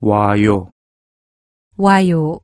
와요, 와요.